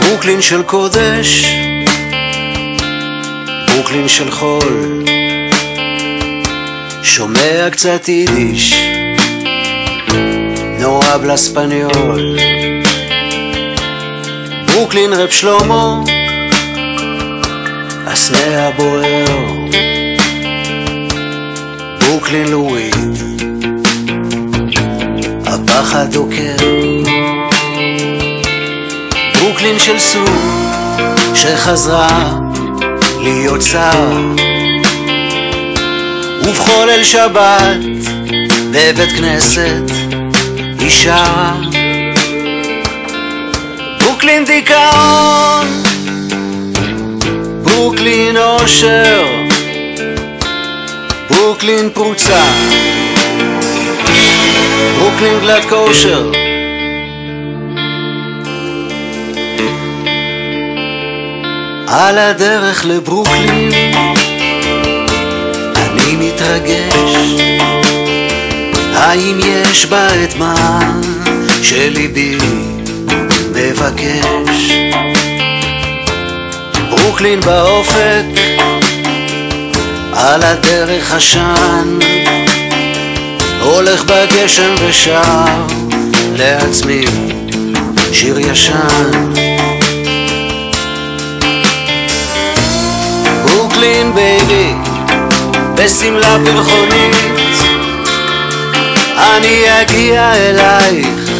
ברוקלין של קודש, ברוקלין של חול, שומע קצת יידיש, נורא בלספניול. ברוקלין רב שלמה, הסנה הבוער, ברוקלין לואי, הפחד דוקר. ברוקלין של סו שחזרה להיות שר. ובכל ליל שבת בבית כנסת היא שרה ברוקלין דיכאון. ברוקלין אושר. ברוקלין פרוצה. ברוקלין גלת כושר. על הדרך לברוקלין אני מתרגש. האם יש בה את מה שליבי מבקש ברוקלין באופק על הדרך עשן הולך בגשם ושר לעצמי שיר ישן. ברוקלין baby, בשמלה פרחונית אני אגיע אלייך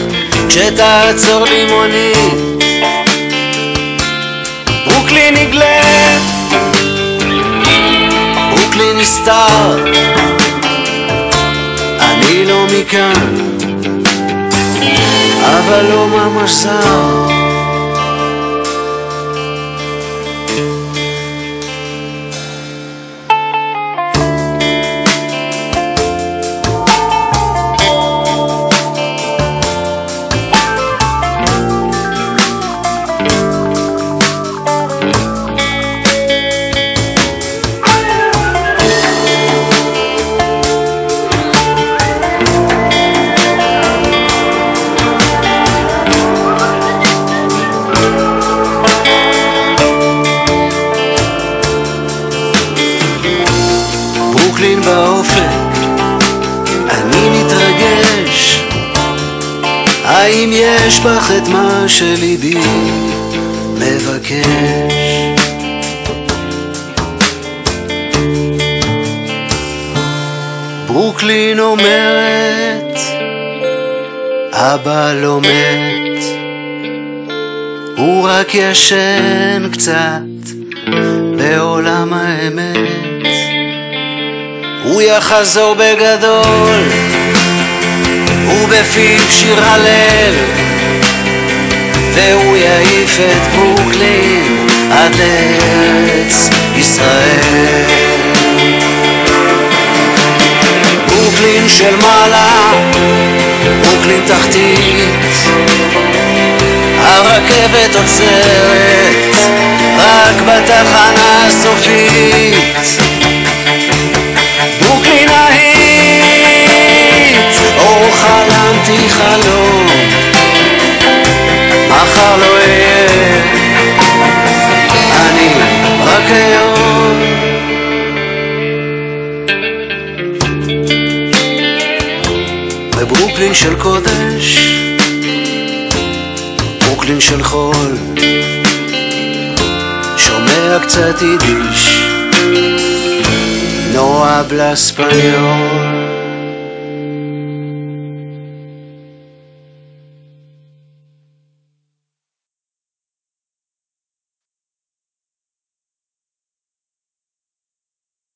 כשתעצור לי מונית ברוקלין נגלית, ברוקלין נסתר. אני לא מכאן, אבל לא ממש זר ברוקלין באופק, אני מתרגש. האם יש בך את מה שליבי מבקש? ברוקלין אומרת, אבא לא מת, הוא רק ישן קצת בעולם האמת. הוא יחזור בגדול ובפיו שיר הלל והוא יעיף את ברוקלין עד לארץ ישראל. ברוקלין של מעלה, ברוקלין תחתית הרכבת עוצרת רק בתחנה הסופית בברוקלין של קודש, ברוקלין של חול, שומע קצת יידיש, habla español.